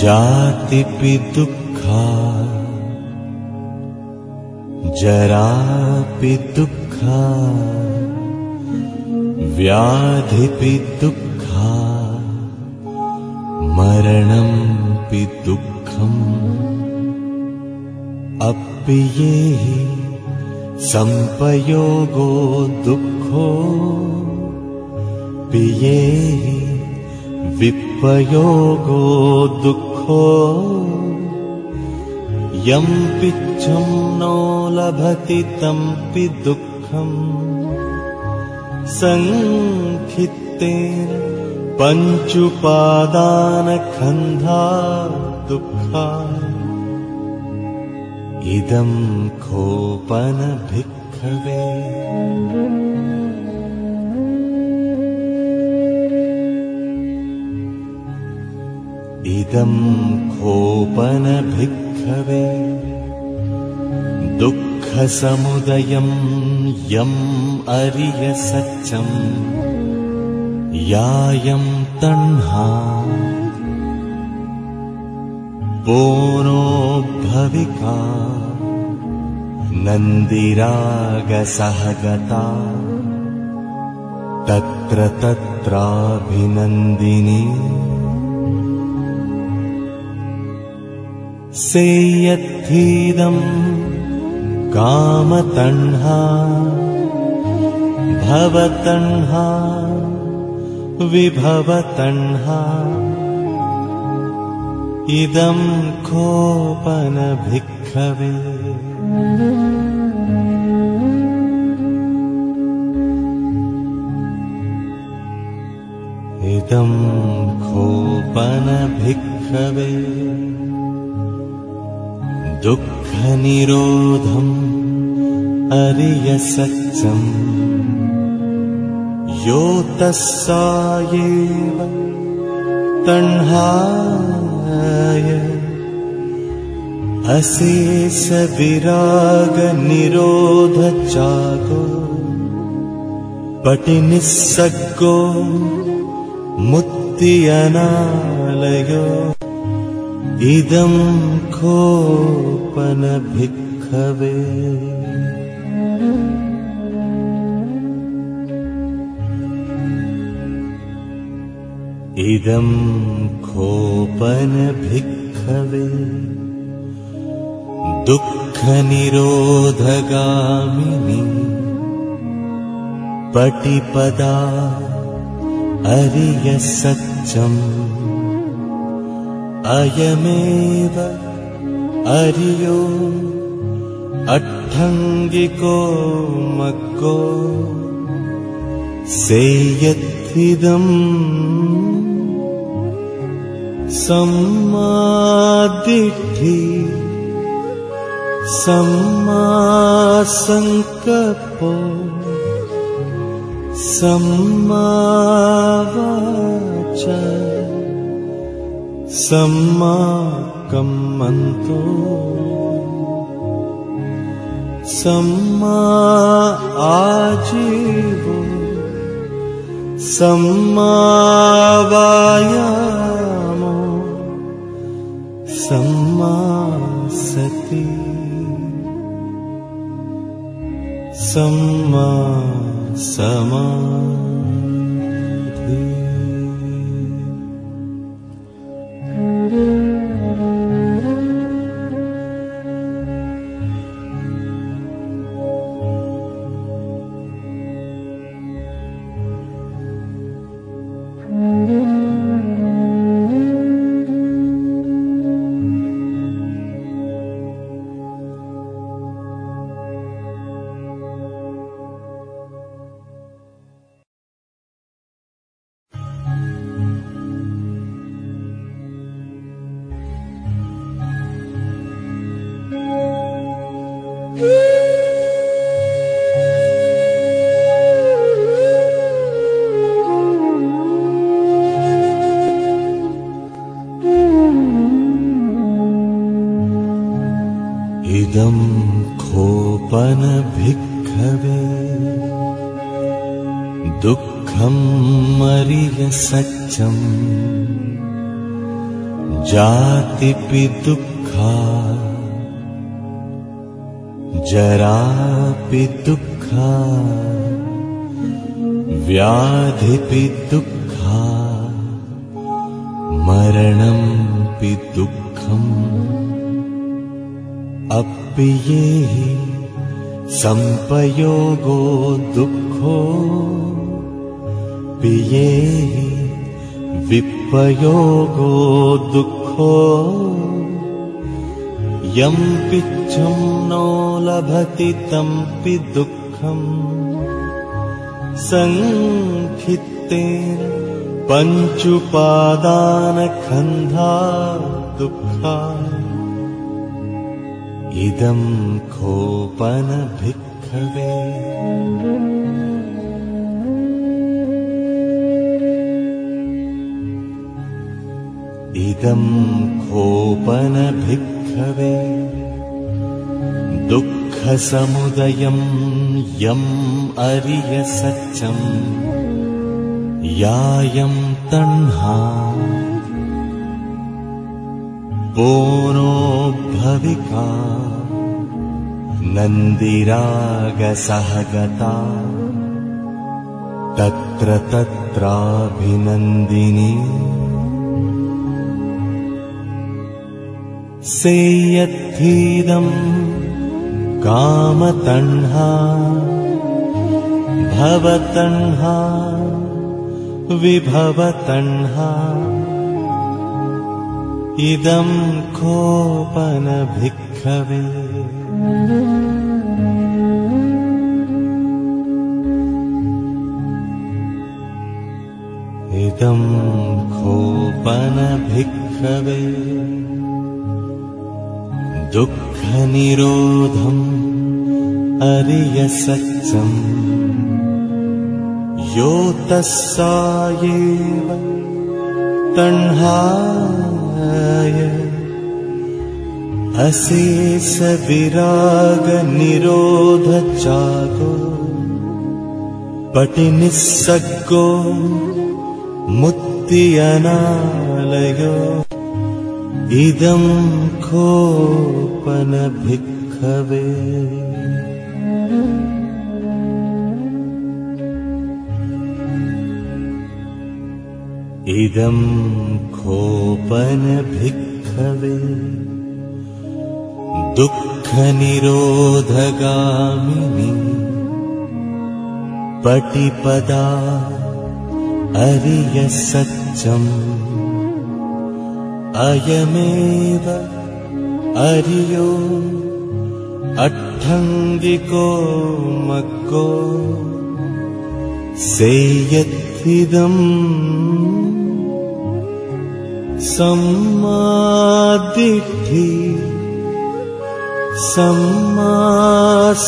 जातिपि दुःखा जरापि दुःखा व्याधिपि दुःखा मरणंपि दुःखम्। अप्पिये सम्पयोगो दुःखो पिये विप्पयोगो दुःखो यं पिच्छं नो लभति तम्पि दुःखम् सङ्खित्तेन पञ्चुपादानखन्धा दुःखा इदं खोपनभिक्खवे इदं खोपनभिक्खवे दुःखसमुदयं यम् अरियसच्चम् यायं तह्ना पोनो भविका नन्दिरागसहगता। तत्र तत्राभिनन्दिनी सेयत्थीदम् कामतह्ना भवतह्ना विभवतह्ना इदं खोपनभिक्खवे इदं खोपनभिक्खवे दुःखनिरोधम् अरियसच्चम् यो तस्सायेव तह्नाय अशेष विरागनिरोधजागो पटिनिस्सग्गो मुक्तियनालयो इदं खोपनभिक्खवे इदं खोपनभिक्खवे दुःखनिरोधगामिनी। पटिपदा अरियसच्चम् अयमेव अरियो अट्ठङ्गिको मग्गो सेयत्विदम् सम्मादिष्ठि सम्मासङ्कपो सम्मावाच सम्माकम्मन्तो सम्मा आजीवो। सम्मावायामो सम्मा सति। सम्मा समा जातिपि दुःखा। जरापि दुःखा। व्याधिपि दुःखा। मरणंपि दुःखम् अप्पिये सम्पयोगो दुःखो। पिये विप्पयोगो दुःखो यं पिच्छं नो लभति तम्पि दुःखम् सङ्खित्तेन पञ्चुपादानखन्धा दुःखा इदं खोपनभिक्खवे इदं खोपनभिक्खवे दुःखसमुदयं यम् अरियसच्चम् यायं तह्ना पोनो भविका नन्दिरागसहगता। तत्र तत्राभिनन्दिनी सेयद्धीदम् कामतह्ना भवतह्ना विभवतह्ना इदं खोपनभिक्खवे इदं खोपनभिक्खवे दुःखनिरोधम् अरियसच्चम् यो तस्सायेव अशेष विरागनिरोधजागो पटिनिस्सग्गो मुक्तियनालयो इदं खोपनभिक्खवे इदं खोपनभिक्खवे दुःखनिरोधगामिनी। पटिपदा अरियसच्चम् अयमेव अरियो अट्ठङ्गिको मग्गो सेयत्विदम् सम्मादिद्धि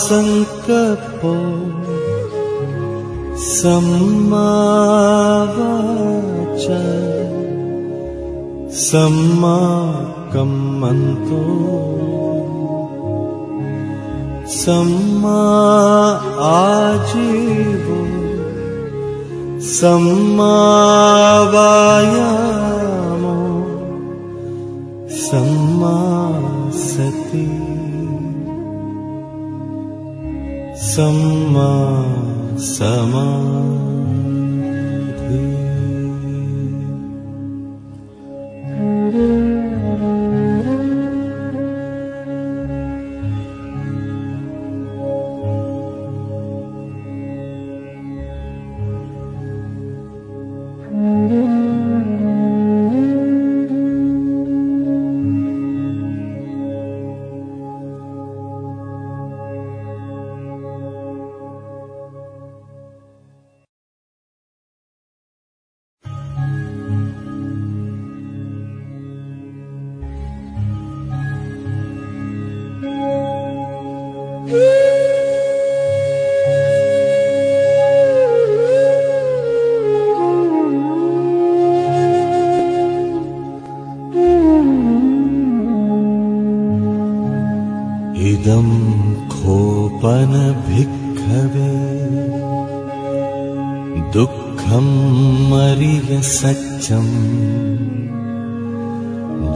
सम्मासङ्कपो सम्मावाच सम्मा आजीवो। सम्मावायामो सम्मा सति। सम्मा समाधि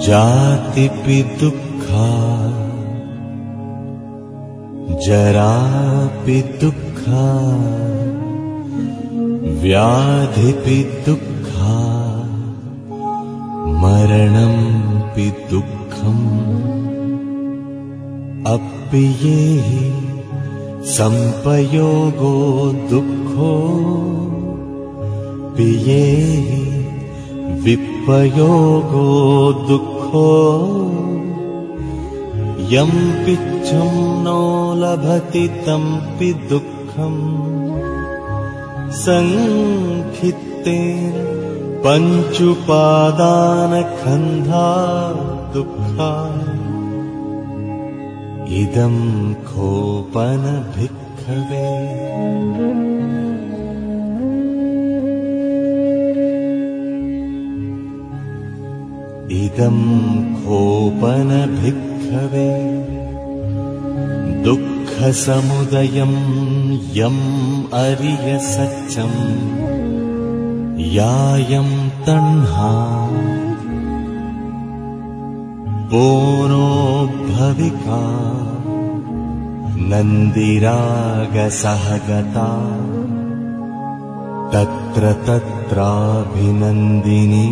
जातिपि दुःखा जरापि दुःखा व्याधिपि दुःखा मरणंपि दुःखम् अप्पिये सम्पयोगो दुःखो। पिये विप्पयोगो दुःखो यं पिच्छं नो लभति तम्पि दुःखम् सङ्खित्तेन पञ्चुपादानखन्धा दुःखा इदं खोपनभिक्खवे इदं खोपनभिक्खवे दुःखसमुदयं यम् अरियसच्चम् यायं तह्ना भविका नन्दिरागसहगता। तत्र तत्राभिनन्दिनी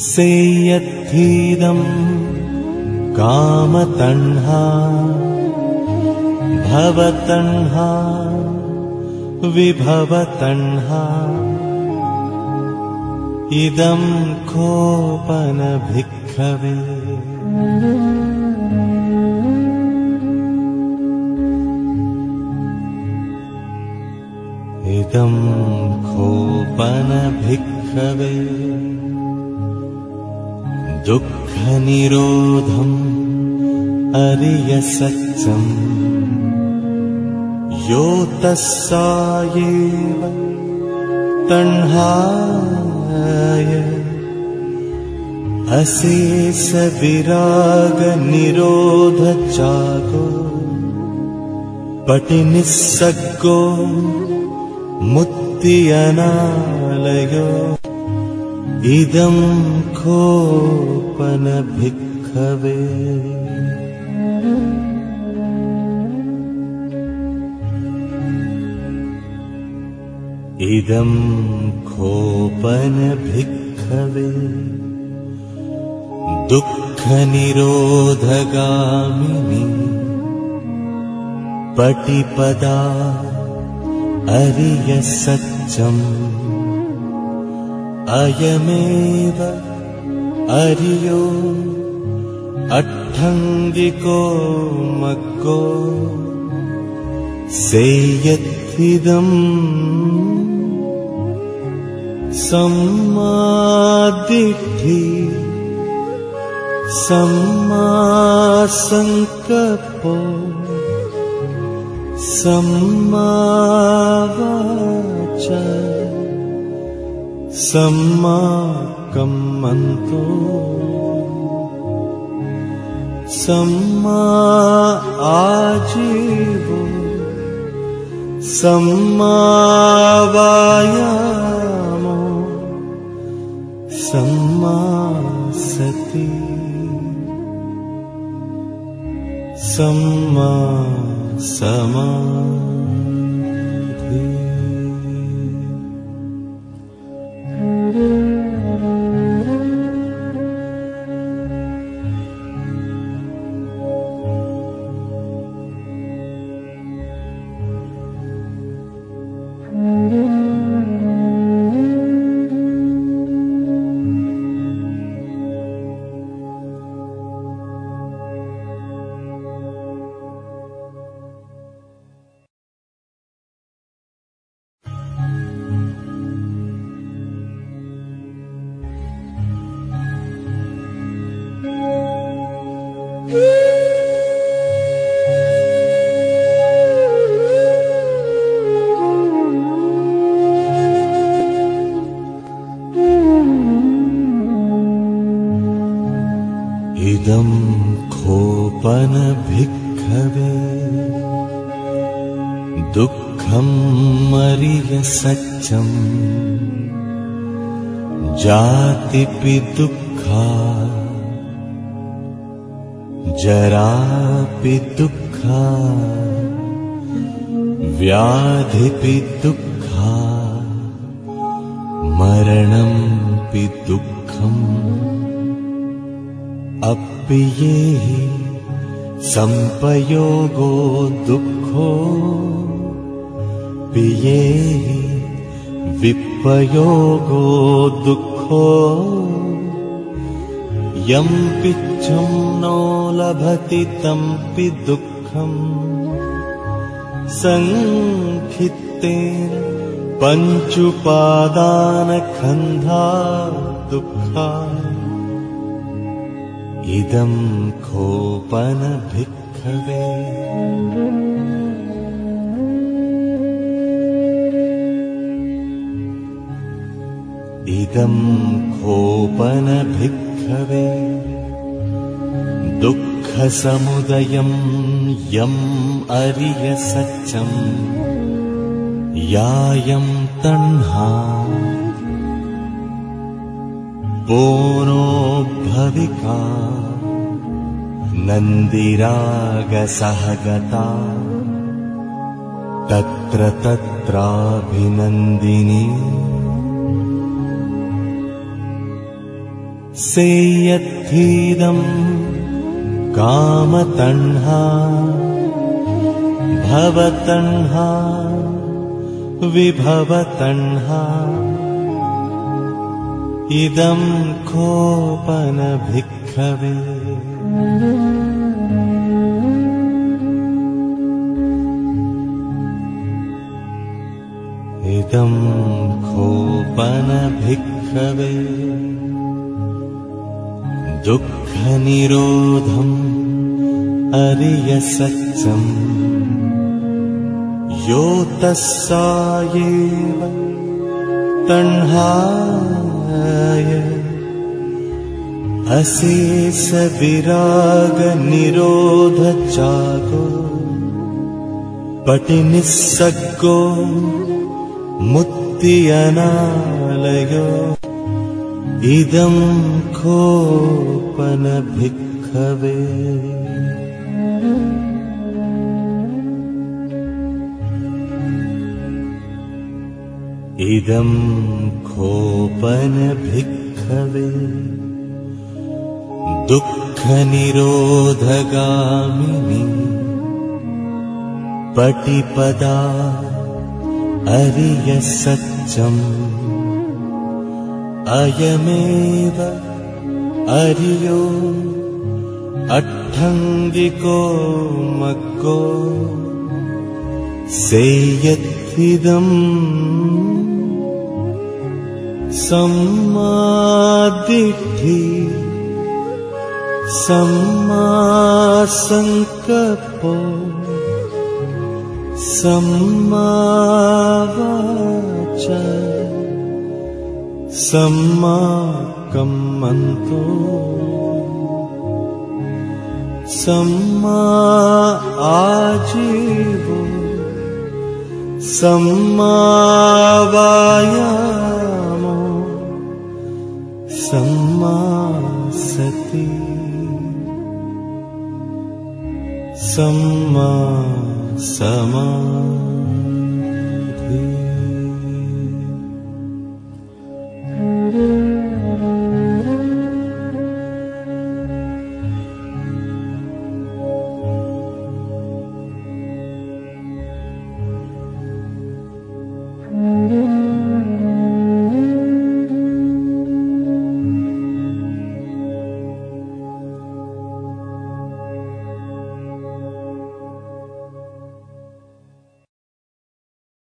सेयद्धीदम् कामतह्ना भवतह्ना विभवतह्ना इदं खोपनभिक्खवे इदं खोपनभिक्खवे दुःखनिरोधम् अरियसच्चम् यो तस्सायेव तह्नाय अशेष विरागनिरोधजागो पटिनिस्सग्गो मुक्तियनालयो इदं खोपनभिक्खवे इदं खोपनभिक्खवे दुःखनिरोधगामिनी। पटिपदा अरियसच्चम् अयमेव अरियो अट्ठङ्गिको मग्गो सेयत्विदम् सम्मादिद्धि सम्मासङ्कपो सम्मावाच सम्मा आजीवो। सम्मावायामो सम्मा सति। सम्मा समाधि जातिपि दुःखा जरापि दुःखा व्याधिपि दुःखा मरणंपि दुःखम् अप्ये सम्पयोगो दुःखो पिये विपयोगो दुःखो यं पिच्छं नो लभति तम्पि दुःखम् सङ्खित्तेन पञ्चुपादानखन्धा दुःखा इदं खोपनभिक्खवे इदं खोपनभिक्खवे दुःखसमुदयं यम् अरियसच्चम् यायं तह्ना बोनो नन्दिरागसहगता। तत्र तत्राभिनन्दिनी सेयद्धीदम् कामतह्ना भवतह्ना विभवतह्ना इदं खोपनभिक्खवे इदं खोपनभिक्खवे दुःखनिरोधम् अरियसच्चम् यो तस्सायेव तह्नाय अशेष विरागनिरोधचागो पटिनिस्सग्गो मुक्तियनालयो इदं खोपनभिक्खवे इदं खोपनभिक्खवे दुःखनिरोधगामिनी। पटिपदा अरियसच्चम् अयमेव अरियो अट्ठङ्गिको मग्गो सेयत्विदम् सम्मादिद्धि सम्मासङ्कपो सम्मावाच सम्मा आजीवो। सम्मावायामो सम्मा सति। सम्मा समा